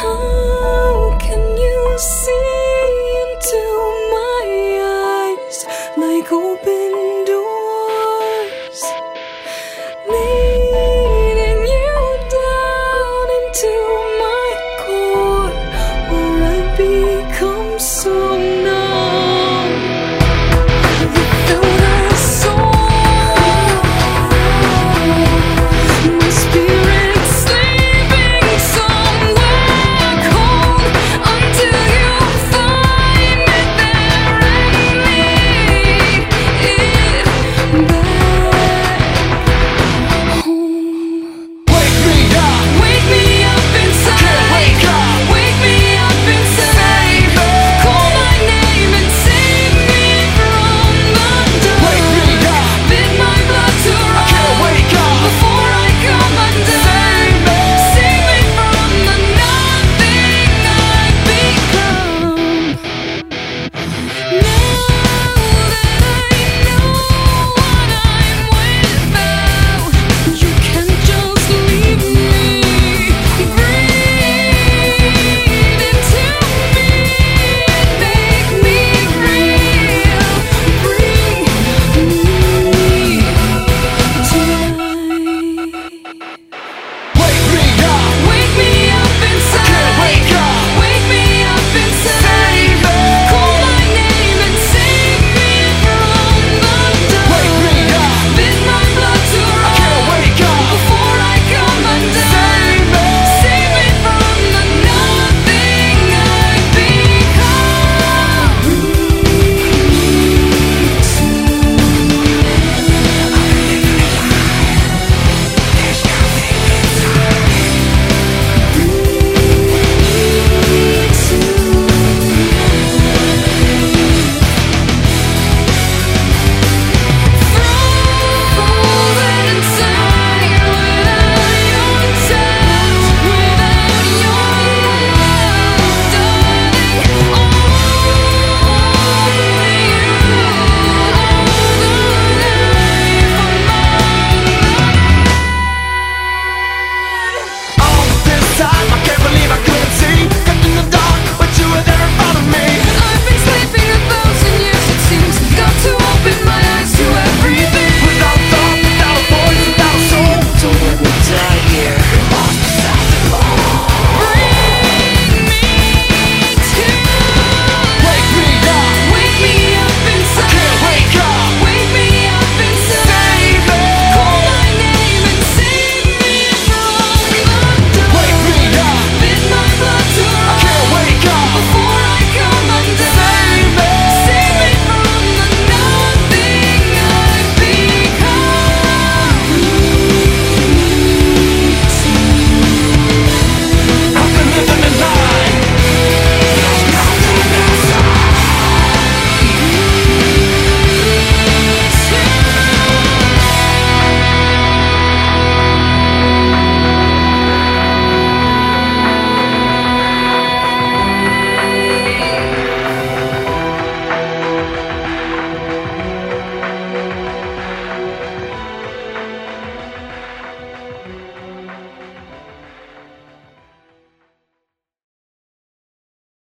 How can you see into my eyes like open?